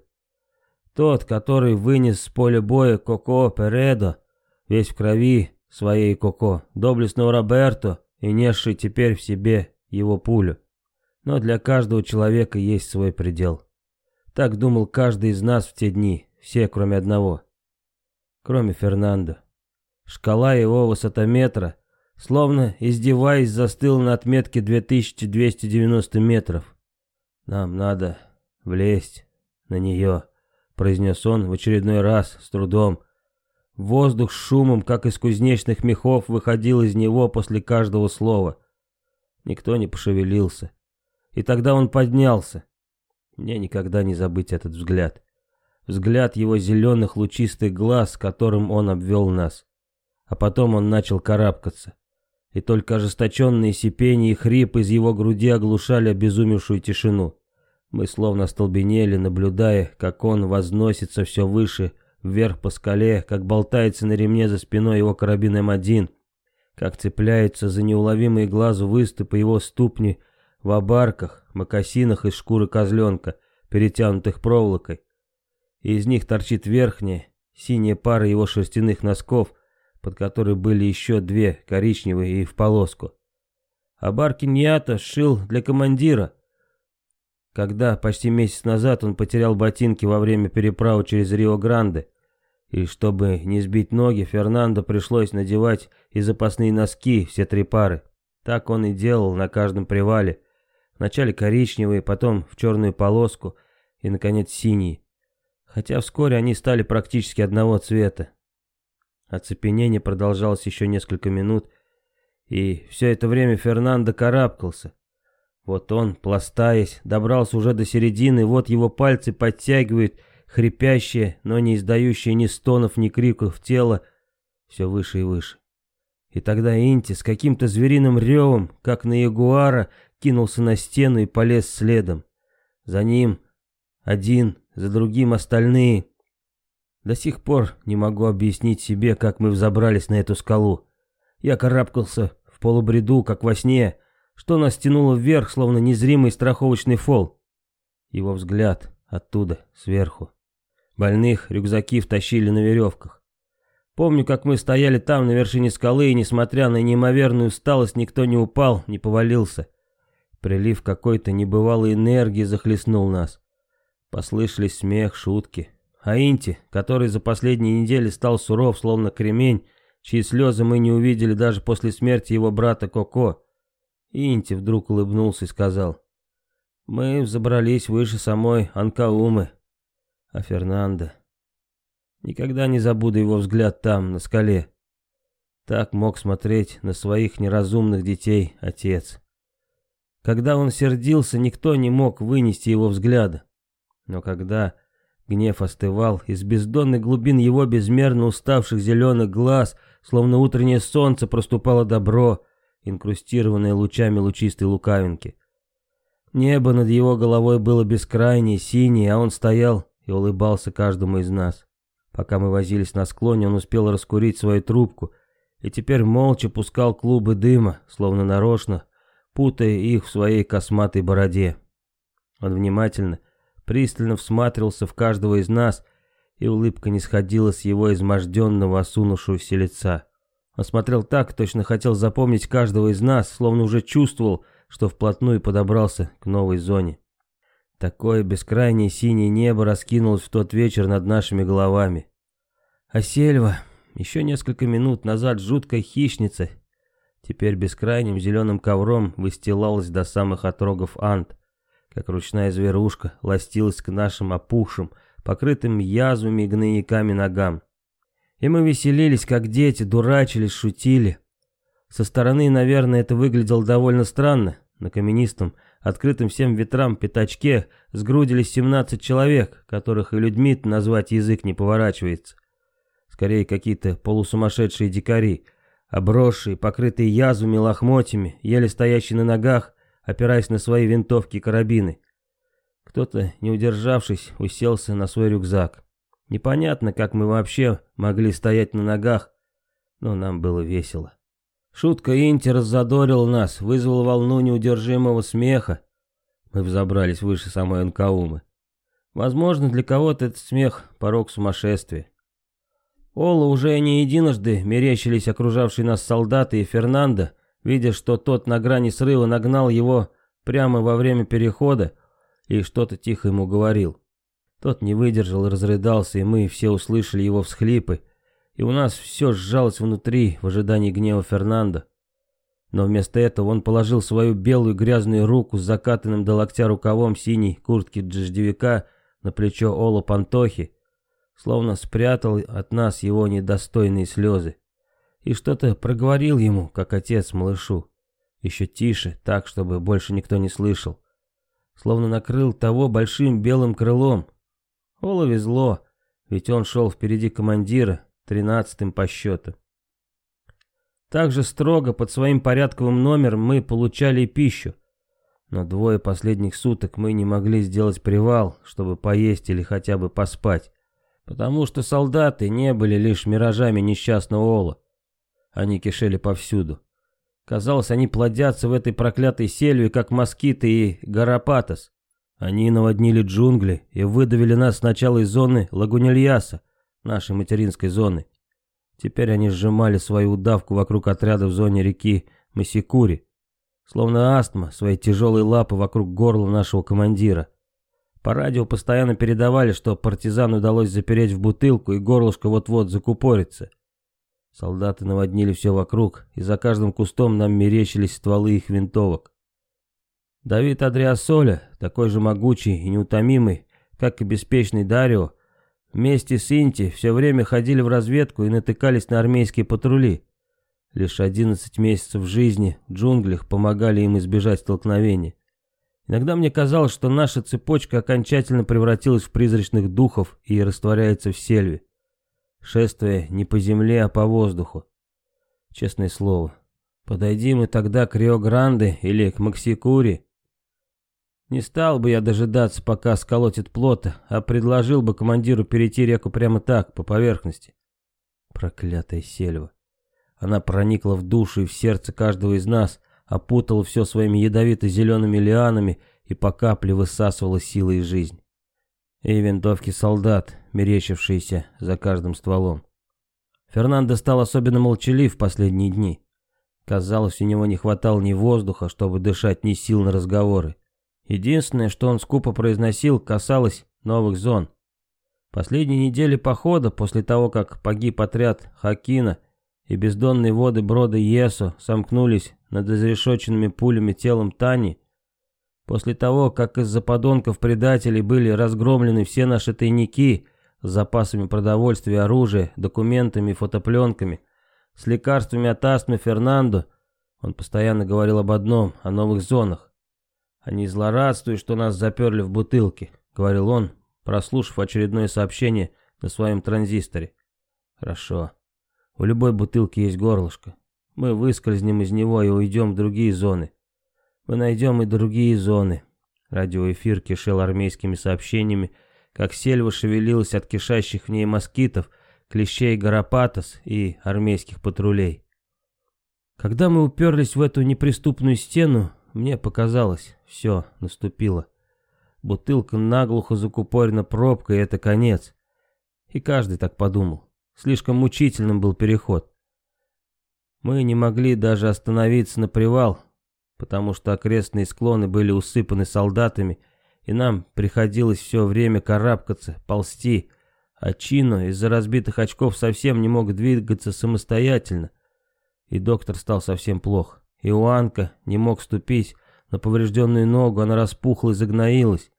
Тот, который вынес с поля боя Коко Передо, весь в крови своей Коко, доблестного Роберто и несший теперь в себе его пулю. Но для каждого человека есть свой предел. Так думал каждый из нас в те дни, все кроме одного. Кроме Фернандо. Шкала его высотометра, словно издеваясь, застыла на отметке 2290 метров. «Нам надо влезть на нее», — произнес он в очередной раз с трудом. Воздух с шумом, как из кузнечных мехов, выходил из него после каждого слова. Никто не пошевелился. И тогда он поднялся. Мне никогда не забыть этот взгляд. Взгляд его зеленых лучистых глаз, которым он обвел нас. А потом он начал карабкаться и только ожесточенные сипения и хрип из его груди оглушали обезумевшую тишину. Мы словно остолбенели, наблюдая, как он возносится все выше вверх по скале, как болтается на ремне за спиной его карабин М1, как цепляются за неуловимые глазу выступы его ступни в обарках, мокасинах из шкуры козленка, перетянутых проволокой. И из них торчит верхняя, синяя пара его шерстяных носков, под которой были еще две, коричневые и в полоску. А Баркин Ята шил для командира, когда почти месяц назад он потерял ботинки во время переправы через Рио-Гранде. И чтобы не сбить ноги, Фернандо пришлось надевать и запасные носки, все три пары. Так он и делал на каждом привале. Вначале коричневые, потом в черную полоску и, наконец, синие. Хотя вскоре они стали практически одного цвета. Оцепенение продолжалось еще несколько минут, и все это время Фернандо карабкался, вот он, пластаясь, добрался уже до середины, вот его пальцы подтягивают хрипящее, но не издающее ни стонов, ни криков тело, все выше и выше. И тогда Инти с каким-то звериным ревом, как на ягуара, кинулся на стену и полез следом. За ним один, за другим остальные. До сих пор не могу объяснить себе, как мы взобрались на эту скалу. Я карабкался в полубреду, как во сне, что нас тянуло вверх, словно незримый страховочный фол. Его взгляд оттуда, сверху. Больных рюкзаки втащили на веревках. Помню, как мы стояли там, на вершине скалы, и, несмотря на неимоверную усталость, никто не упал, не повалился. Прилив какой-то небывалой энергии захлестнул нас. Послышались смех, шутки. А Инти, который за последние недели стал суров, словно кремень, чьи слезы мы не увидели даже после смерти его брата Коко, Инти вдруг улыбнулся и сказал, «Мы взобрались выше самой Анкаумы, а Фернандо...» Никогда не забуду его взгляд там, на скале. Так мог смотреть на своих неразумных детей отец. Когда он сердился, никто не мог вынести его взгляда. Но когда гнев остывал, из бездонной глубин его безмерно уставших зеленых глаз, словно утреннее солнце, проступало добро, инкрустированное лучами лучистой лукавинки. Небо над его головой было бескрайнее, синее, а он стоял и улыбался каждому из нас. Пока мы возились на склоне, он успел раскурить свою трубку и теперь молча пускал клубы дыма, словно нарочно, путая их в своей косматой бороде. Он внимательно, пристально всматривался в каждого из нас, и улыбка не сходила с его изможденного осунувшегося лица. Он смотрел так, точно хотел запомнить каждого из нас, словно уже чувствовал, что вплотную подобрался к новой зоне. Такое бескрайнее синее небо раскинулось в тот вечер над нашими головами. А сельва, еще несколько минут назад жуткая хищница, теперь бескрайним зеленым ковром выстилалась до самых отрогов ант, как ручная зверушка ластилась к нашим опухшим, покрытым язвами и гнойниками ногам. И мы веселились, как дети, дурачились, шутили. Со стороны, наверное, это выглядело довольно странно. На каменистом, открытом всем ветрам пятачке сгрудились 17 человек, которых и людьми назвать язык не поворачивается. Скорее, какие-то полусумасшедшие дикари, обросшие, покрытые язвами, лохмотьями, еле стоящие на ногах, опираясь на свои винтовки и карабины. Кто-то, не удержавшись, уселся на свой рюкзак. Непонятно, как мы вообще могли стоять на ногах, но нам было весело. Шутка Инти раззадорила нас, вызвала волну неудержимого смеха. Мы взобрались выше самой Анкаумы. Возможно, для кого-то этот смех — порог сумасшествия. Ола уже не единожды мерещились окружавшие нас солдаты и Фернандо, видя, что тот на грани срыва нагнал его прямо во время перехода и что-то тихо ему говорил. Тот не выдержал и разрыдался, и мы все услышали его всхлипы, и у нас все сжалось внутри в ожидании гнева Фернандо. Но вместо этого он положил свою белую грязную руку с закатанным до локтя рукавом синей куртки дождевика на плечо Ола Пантохи, словно спрятал от нас его недостойные слезы, и что-то проговорил ему, как отец малышу, еще тише, так, чтобы больше никто не слышал, словно накрыл того большим белым крылом, Ола везло, ведь он шел впереди командира, тринадцатым по счету. Также строго под своим порядковым номером мы получали пищу. Но двое последних суток мы не могли сделать привал, чтобы поесть или хотя бы поспать. Потому что солдаты не были лишь миражами несчастного Ола. Они кишели повсюду. Казалось, они плодятся в этой проклятой сельве, как москиты и гарапатос. Они наводнили джунгли и выдавили нас сначала из зоны Лагунильяса, нашей материнской зоны. Теперь они сжимали свою удавку вокруг отряда в зоне реки Масикури, словно астма, свои тяжелые лапы вокруг горла нашего командира. По радио постоянно передавали, что партизан удалось запереть в бутылку и горлышко вот-вот закупорится. Солдаты наводнили все вокруг, и за каждым кустом нам мерещились стволы их винтовок. Давид Адриасоля, такой же могучий и неутомимый, как и беспечный Дарио, вместе с Инти все время ходили в разведку и натыкались на армейские патрули. Лишь 11 месяцев жизни в джунглях помогали им избежать столкновения. Иногда мне казалось, что наша цепочка окончательно превратилась в призрачных духов и растворяется в сельве шествуя не по земле, а по воздуху. Честное слово, подойди мы тогда к Рио-Гранде или к Максикури, не стал бы я дожидаться, пока сколотит плота, а предложил бы командиру перейти реку прямо так, по поверхности. Проклятая сельва. Она проникла в душу и в сердце каждого из нас, опутала все своими ядовито-зелеными лианами и по капле высасывала силы и жизнь и винтовки солдат, мерещившиеся за каждым стволом. Фернандо стал особенно молчалив в последние дни. Казалось, у него не хватало ни воздуха, чтобы дышать, ни сил на разговоры. Единственное, что он скупо произносил, касалось новых зон. Последние недели похода, после того, как погиб отряд Хакина и бездонные воды брода Есо сомкнулись над изрешоченными пулями телом Тани, После того, как из-за подонков-предателей были разгромлены все наши тайники с запасами продовольствия, оружия, документами и фотопленками, с лекарствами от астмы Фернандо, он постоянно говорил об одном, о новых зонах. «Они злорадствуют, что нас заперли в бутылке», — говорил он, прослушав очередное сообщение на своем транзисторе. «Хорошо. У любой бутылки есть горлышко. Мы выскользнем из него и уйдем в другие зоны. Мы найдем и другие зоны. Радиоэфир кишел армейскими сообщениями, как сельва шевелилась от кишащих в ней москитов, клещей Гарапатос и армейских патрулей. Когда мы уперлись в эту неприступную стену, мне показалось, все, наступило. Бутылка наглухо закупорена пробкой, это конец. И каждый так подумал. Слишком мучительным был переход. Мы не могли даже остановиться на привал, потому что окрестные склоны были усыпаны солдатами, и нам приходилось все время карабкаться, ползти, а Чино из-за разбитых очков совсем не мог двигаться самостоятельно. И доктор стал совсем плох. И Уанка не мог ступить на поврежденную ногу, она распухла и загноилась.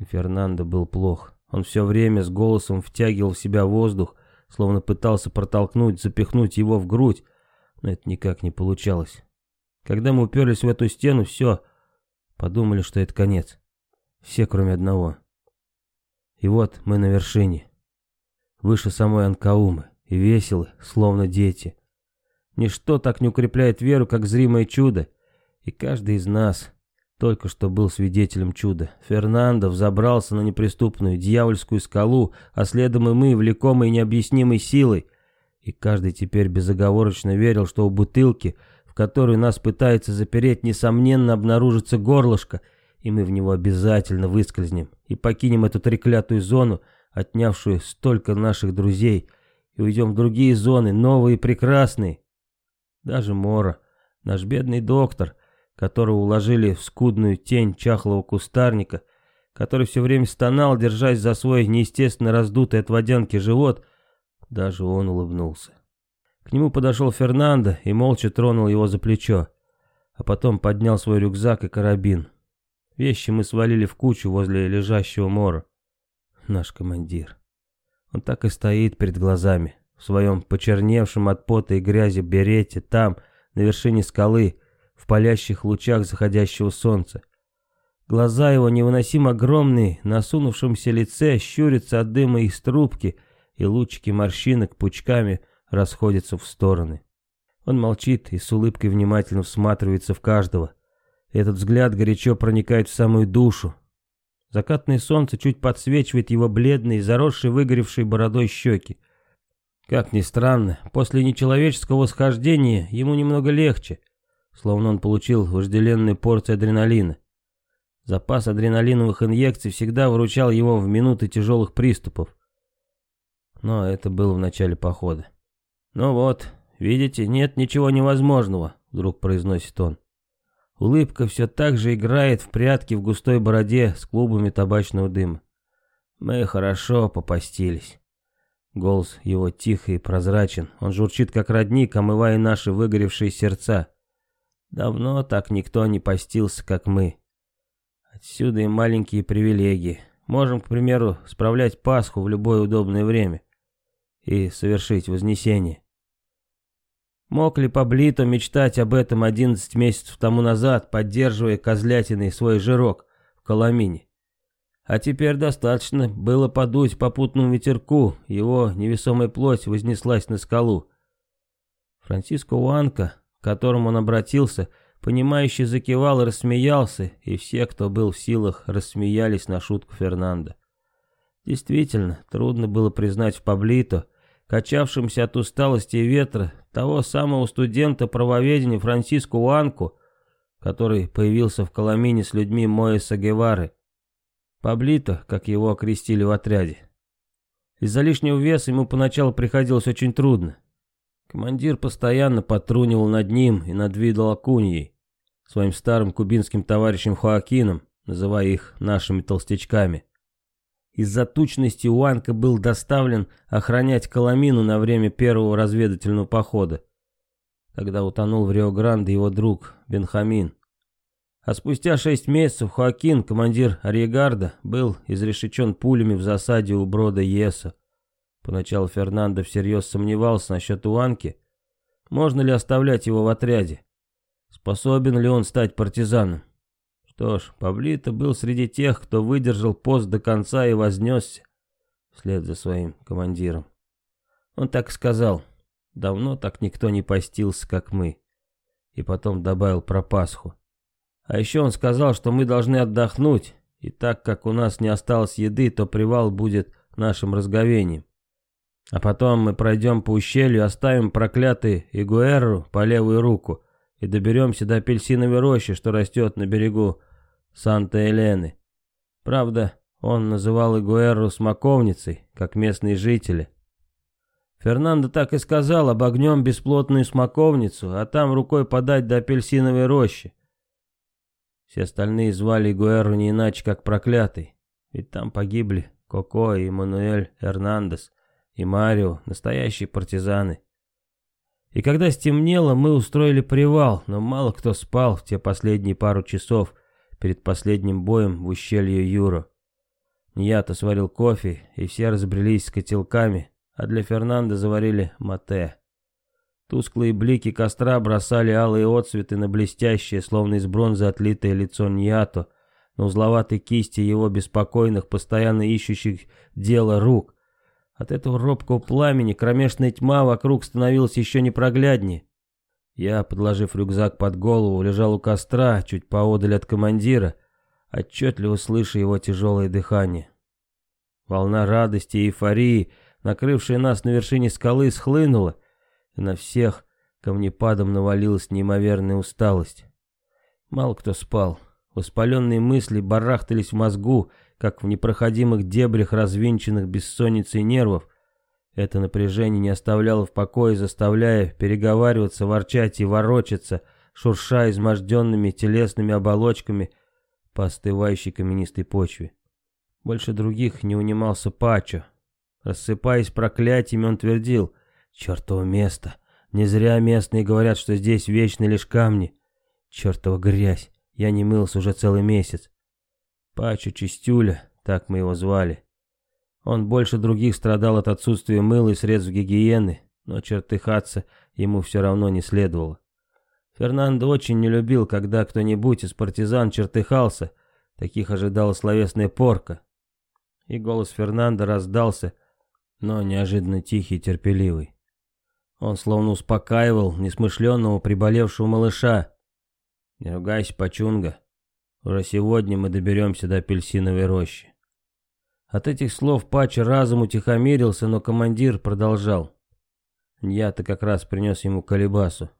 Фернандо был плох. Он все время с голосом втягивал в себя воздух, словно пытался протолкнуть, запихнуть его в грудь, но это никак не получалось. Когда мы уперлись в эту стену, все, подумали, что это конец. Все, кроме одного. И вот мы на вершине. Выше самой Анкаумы. И веселы, словно дети. Ничто так не укрепляет веру, как зримое чудо. И каждый из нас только что был свидетелем чуда. Фернандо взобрался на неприступную дьявольскую скалу, а следом и мы, влекомые необъяснимой силой. И каждый теперь безоговорочно верил, что у бутылки — в которую нас пытается запереть, несомненно обнаружится горлышко, и мы в него обязательно выскользнем и покинем эту треклятую зону, отнявшую столько наших друзей, и уйдем в другие зоны, новые и прекрасные. Даже Мора, наш бедный доктор, которого уложили в скудную тень чахлого кустарника, который все время стонал, держась за свой неестественно раздутый от водянки живот, даже он улыбнулся. К нему подошел Фернандо и молча тронул его за плечо, а потом поднял свой рюкзак и карабин. Вещи мы свалили в кучу возле лежащего мора. Наш командир. Он так и стоит перед глазами, в своем почерневшем от пота и грязи берете, там, на вершине скалы, в палящих лучах заходящего солнца. Глаза его невыносимо огромные, на сунувшемся лице щурятся от дыма из трубки, и лучики морщинок пучками – расходятся в стороны. Он молчит и с улыбкой внимательно всматривается в каждого. Этот взгляд горячо проникает в самую душу. Закатное солнце чуть подсвечивает его бледные, заросшие выгоревшей бородой щеки. Как ни странно, после нечеловеческого восхождения ему немного легче, словно он получил вожделенную порцию адреналина. Запас адреналиновых инъекций всегда выручал его в минуты тяжелых приступов. Но это было в начале похода. «Ну вот, видите, нет ничего невозможного», — вдруг произносит он. Улыбка все так же играет в прятки в густой бороде с клубами табачного дыма. Мы хорошо попастились. Голос его тихий и прозрачен. Он журчит, как родник, омывая наши выгоревшие сердца. Давно так никто не постился, как мы. Отсюда и маленькие привилегии. Можем, к примеру, справлять Пасху в любое удобное время и совершить Вознесение. Мог ли Паблито мечтать об этом 11 месяцев тому назад, поддерживая козлятиной свой жирок в Коломине? А теперь достаточно было подуть попутному ветерку, его невесомая плоть вознеслась на скалу. Франциско Уанка, к которому он обратился, понимающий закивал и рассмеялся, и все, кто был в силах, рассмеялись на шутку Фернанда. Действительно, трудно было признать в Паблито, качавшемся от усталости и ветра, того самого студента правоведения Франциско Уанку, который появился в Коломине с людьми Моэса Гевары, Паблито, как его окрестили в отряде. Из-за лишнего веса ему поначалу приходилось очень трудно. Командир постоянно потрунивал над ним и над Видо Акуньей, своим старым кубинским товарищем Хоакином, называя их нашими толстячками. Из-за тучности Уанка был доставлен охранять Коломину на время первого разведывательного похода, когда утонул в Рио-Гранде его друг Бенхамин. А спустя шесть месяцев Хоакин, командир Ариегарда, был изрешечен пулями в засаде у брода Еса. Поначалу Фернандо всерьез сомневался насчет Уанки. Можно ли оставлять его в отряде? Способен ли он стать партизаном? Что ж, Павлита был среди тех, кто выдержал пост до конца и вознесся вслед за своим командиром. Он так сказал, давно так никто не постился, как мы. И потом добавил про Пасху. А еще он сказал, что мы должны отдохнуть, и так как у нас не осталось еды, то привал будет нашим разговением. А потом мы пройдем по ущелью, оставим проклятый Игуэру по левую руку и доберемся до апельсиновой рощи, что растет на берегу Санта-Элены. Правда, он называл Игуэру смоковницей, как местные жители. Фернандо так и сказал, обогнем бесплотную смоковницу, а там рукой подать до апельсиновой рощи. Все остальные звали Гуэру не иначе, как проклятый. Ведь там погибли Коко и Мануэль Эрнандес и Марио, настоящие партизаны. И когда стемнело, мы устроили привал, но мало кто спал в те последние пару часов перед последним боем в ущелье Юро. Я-то сварил кофе, и все разбрелись с котелками, а для Фернанда заварили мате. Тусклые блики костра бросали алые отцветы на блестящее, словно из бронзы отлитое лицо Ньято, на узловатой кисти его беспокойных, постоянно ищущих дело рук. От этого робкого пламени кромешная тьма вокруг становилась еще непрогляднее. Я, подложив рюкзак под голову, лежал у костра, чуть поодаль от командира, отчетливо слыша его тяжелое дыхание. Волна радости и эйфории, накрывшая нас на вершине скалы, схлынула, и на всех камнепадом навалилась неимоверная усталость. Мало кто спал. Воспаленные мысли барахтались в мозгу, как в непроходимых дебрях развинченных бессонницей нервов. Это напряжение не оставляло в покое, заставляя переговариваться, ворчать и ворочаться, шурша изможденными телесными оболочками по остывающей каменистой почве. Больше других не унимался Пачо. Рассыпаясь проклятиями, он твердил Чертово место. Не зря местные говорят, что здесь вечно лишь камни. Чертова грязь. Я не мылся уже целый месяц. Пачо Чистюля, так мы его звали. Он больше других страдал от отсутствия мыла и средств гигиены, но чертыхаться ему все равно не следовало. Фернандо очень не любил, когда кто-нибудь из партизан чертыхался, таких ожидала словесная порка. И голос Фернандо раздался, но неожиданно тихий и терпеливый. Он словно успокаивал несмышленного приболевшего малыша. «Не ругайся, Пачунга. Уже сегодня мы доберемся до апельсиновой рощи. От этих слов Пача разом утихомирился, но командир продолжал. Я-то как раз принес ему колебасу.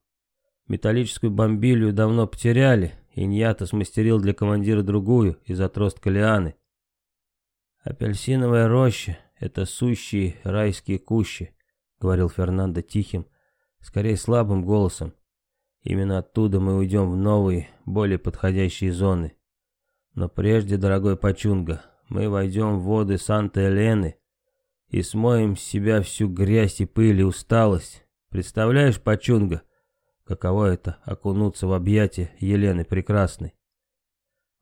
Металлическую бомбилию давно потеряли, и Ньята смастерил для командира другую из отростка лианы. «Апельсиновая роща — это сущие райские кущи», — говорил Фернандо тихим, скорее слабым голосом. «Именно оттуда мы уйдем в новые, более подходящие зоны. Но прежде, дорогой Пачунга, мы войдем в воды Санта-Элены и смоем с себя всю грязь и пыль и усталость. Представляешь, Пачунга, каково это — окунуться в объятия Елены Прекрасной?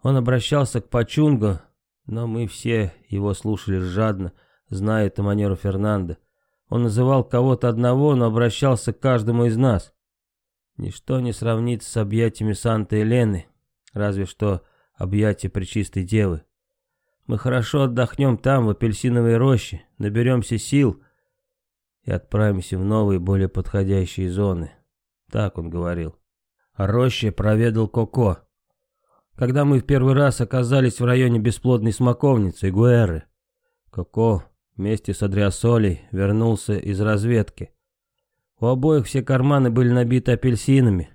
Он обращался к Пачунгу, но мы все его слушали жадно, зная эту манеру Фернандо. Он называл кого-то одного, но обращался к каждому из нас. Ничто не сравнится с объятиями Санта-Елены, разве что объятия Пречистой Девы. Мы хорошо отдохнем там, в апельсиновой роще, наберемся сил и отправимся в новые, более подходящие зоны. Так он говорил. О роще проведал Коко. Когда мы в первый раз оказались в районе бесплодной смоковницы Гуэры, Коко вместе с Адриасолей вернулся из разведки. У обоих все карманы были набиты апельсинами,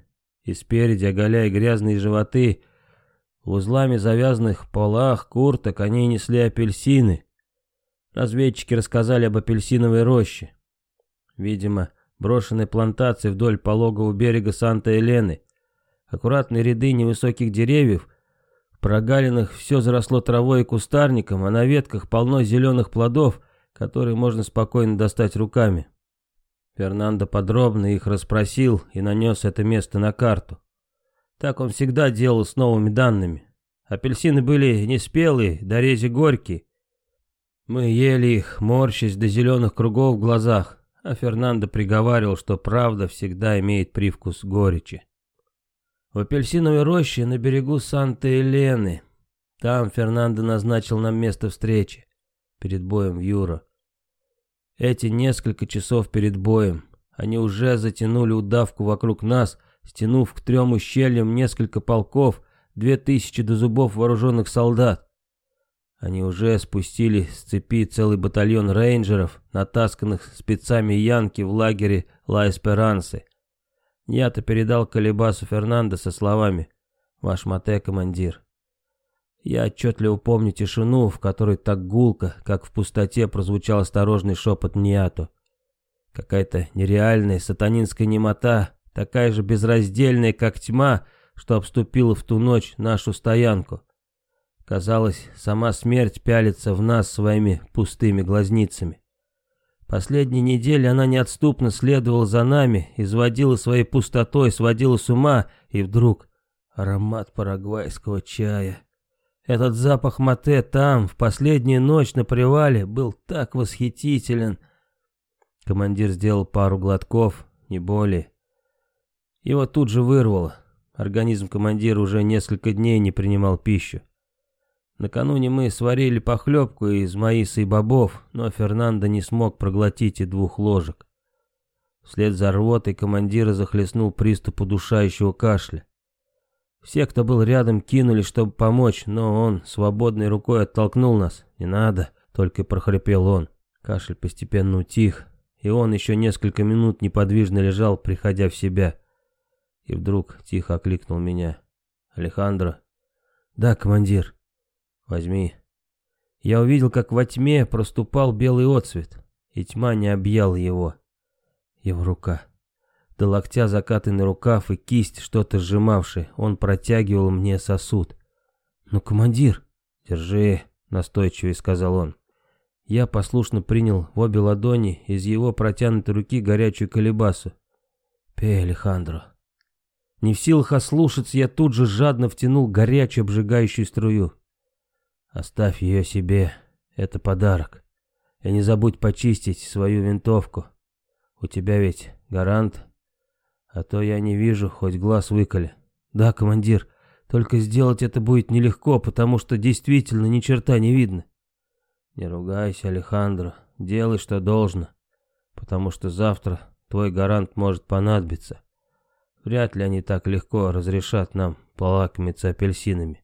и спереди, оголяя грязные животы, Узлами завязанных полах курток они несли апельсины. Разведчики рассказали об апельсиновой роще. Видимо, брошенной плантации вдоль пологого берега Санта-Елены. Аккуратные ряды невысоких деревьев. В прогалинах все заросло травой и кустарником, а на ветках полно зеленых плодов, которые можно спокойно достать руками. Фернандо подробно их расспросил и нанес это место на карту. Так он всегда делал с новыми данными. Апельсины были неспелые, до рези горькие. Мы ели их, морщась до зеленых кругов в глазах, а Фернандо приговаривал, что правда всегда имеет привкус горечи. В апельсиновой роще на берегу Санта-Елены. Там Фернандо назначил нам место встречи, перед боем в Юро. Эти несколько часов перед боем, они уже затянули удавку вокруг нас, стянув к трем ущельям несколько полков, две тысячи до зубов вооруженных солдат. Они уже спустили с цепи целый батальон рейнджеров, натасканных спецами Янки в лагере Ла-Эсперансы. Я-то передал Калибасу Фернандо со словами «Ваш мате, командир». Я отчетливо помню тишину, в которой так гулко, как в пустоте прозвучал осторожный шепот Ниату. Какая-то нереальная сатанинская немота такая же безраздельная, как тьма, что обступила в ту ночь нашу стоянку. Казалось, сама смерть пялится в нас своими пустыми глазницами. Последние недели она неотступно следовала за нами, изводила своей пустотой, сводила с ума, и вдруг аромат парагвайского чая. Этот запах мате там, в последнюю ночь на привале, был так восхитителен. Командир сделал пару глотков, не более. Его тут же вырвало. Организм командира уже несколько дней не принимал пищу. Накануне мы сварили похлебку из маиса и бобов, но Фернандо не смог проглотить и двух ложек. Вслед за рвотой командира захлестнул приступ удушающего кашля. Все, кто был рядом, кинулись, чтобы помочь, но он свободной рукой оттолкнул нас. «Не надо», — только прохрипел он. Кашель постепенно утих, и он еще несколько минут неподвижно лежал, приходя в себя и вдруг тихо окликнул меня. «Алехандро?» «Да, командир». «Возьми». Я увидел, как во тьме проступал белый отцвет, и тьма не объяла его. Его рука. До локтя закатанный рукав и кисть, что-то сжимавший, он протягивал мне сосуд. «Ну, командир!» «Держи», — настойчиво сказал он. Я послушно принял в обе ладони из его протянутой руки горячую колебасу. «Пей, Алехандро». Не в силах ослушаться, я тут же жадно втянул горячую обжигающую струю. Оставь ее себе, это подарок. И не забудь почистить свою винтовку. У тебя ведь гарант. А то я не вижу, хоть глаз выколи. Да, командир, только сделать это будет нелегко, потому что действительно ни черта не видно. Не ругайся, Алехандро, делай, что должно, потому что завтра твой гарант может понадобиться. Вряд ли они так легко разрешат нам полакомиться апельсинами.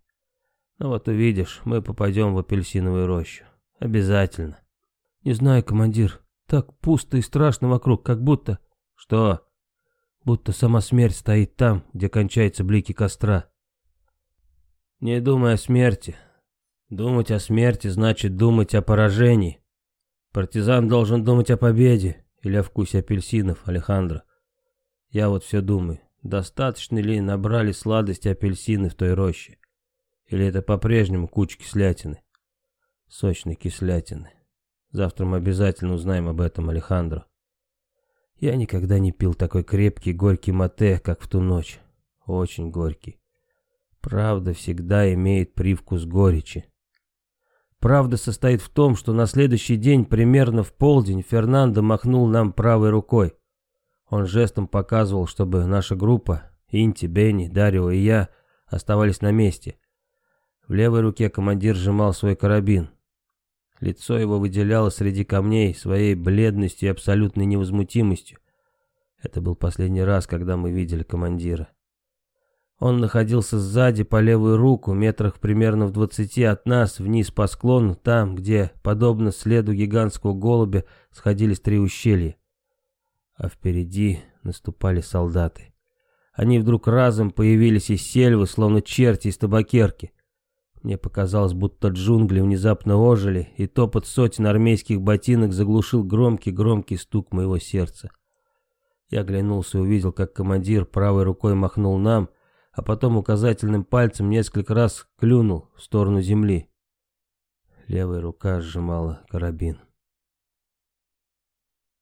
Но вот увидишь, мы попадем в апельсиновую рощу. Обязательно. Не знаю, командир, так пусто и страшно вокруг, как будто... Что? Будто сама смерть стоит там, где кончаются блики костра. Не думай о смерти. Думать о смерти значит думать о поражении. Партизан должен думать о победе или о вкусе апельсинов, Алехандро. Я вот все думаю, достаточно ли набрали сладости апельсины в той роще? Или это по-прежнему куча кислятины? Сочной кислятины. Завтра мы обязательно узнаем об этом, Алехандро. Я никогда не пил такой крепкий горький мате, как в ту ночь. Очень горький. Правда всегда имеет привкус горечи. Правда состоит в том, что на следующий день, примерно в полдень, Фернандо махнул нам правой рукой. Он жестом показывал, чтобы наша группа, Инти, Бенни, Дарио и я, оставались на месте. В левой руке командир сжимал свой карабин. Лицо его выделяло среди камней своей бледностью и абсолютной невозмутимостью. Это был последний раз, когда мы видели командира. Он находился сзади по левую руку, метрах примерно в двадцати от нас, вниз по склону, там, где, подобно следу гигантского голубя, сходились три ущелья. А впереди наступали солдаты. Они вдруг разом появились из сельвы, словно черти из табакерки. Мне показалось, будто джунгли внезапно ожили, и топот сотен армейских ботинок заглушил громкий-громкий стук моего сердца. Я оглянулся и увидел, как командир правой рукой махнул нам, а потом указательным пальцем несколько раз клюнул в сторону земли. Левая рука сжимала карабин.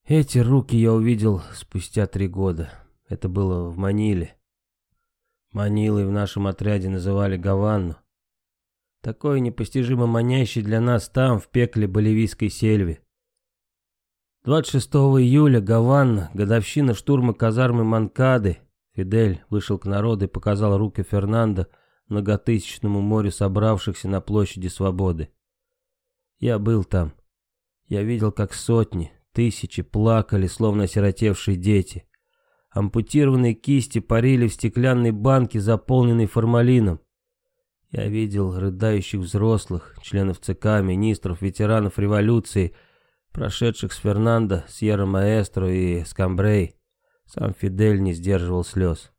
Эти руки я увидел спустя три года. Это было в Маниле. Манилой в нашем отряде называли Гаванну. Такой непостижимо манящий для нас там, в пекле боливийской сельвы. 26 июля Гаванна, годовщина штурма казармы Манкады, Фидель вышел к народу и показал руки Фернандо многотысячному морю собравшихся на площади Свободы. Я был там. Я видел, как сотни, тысячи плакали, словно осиротевшие дети. Ампутированные кисти парили в стеклянной банке, заполненной формалином. Я видел рыдающих взрослых, членов ЦК, министров, ветеранов революции, прошедших с Фернандо, Сьерра Маэстро и Скамбрей. Сам Фидель не сдерживал слез.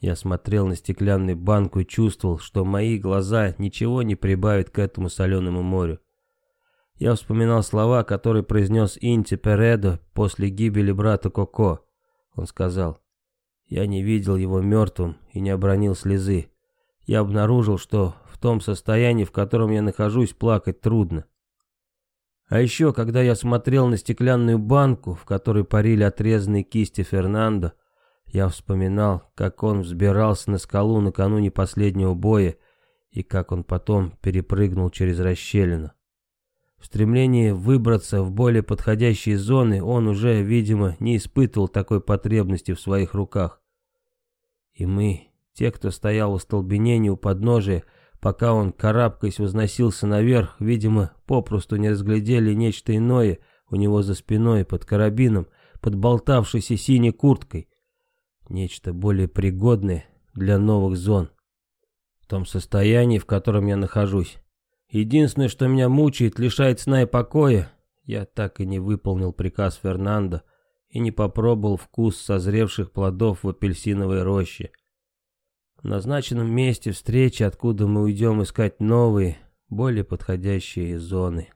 Я смотрел на стеклянную банку и чувствовал, что мои глаза ничего не прибавят к этому соленому морю. Я вспоминал слова, которые произнес Инти Передо после гибели брата Коко. Он сказал, «Я не видел его мертвым и не обронил слезы я обнаружил, что в том состоянии, в котором я нахожусь, плакать трудно. А еще, когда я смотрел на стеклянную банку, в которой парили отрезанные кисти Фернандо, я вспоминал, как он взбирался на скалу накануне последнего боя и как он потом перепрыгнул через расщелину. В стремлении выбраться в более подходящие зоны он уже, видимо, не испытывал такой потребности в своих руках. И мы, те, кто стоял у столбенения у подножия, пока он, карабкаясь, возносился наверх, видимо, попросту не разглядели нечто иное у него за спиной, под карабином, под болтавшейся синей курткой. Нечто более пригодное для новых зон. В том состоянии, в котором я нахожусь. Единственное, что меня мучает, лишает сна и покоя, я так и не выполнил приказ Фернандо и не попробовал вкус созревших плодов в апельсиновой роще. В назначенном месте встречи, откуда мы уйдем искать новые, более подходящие зоны.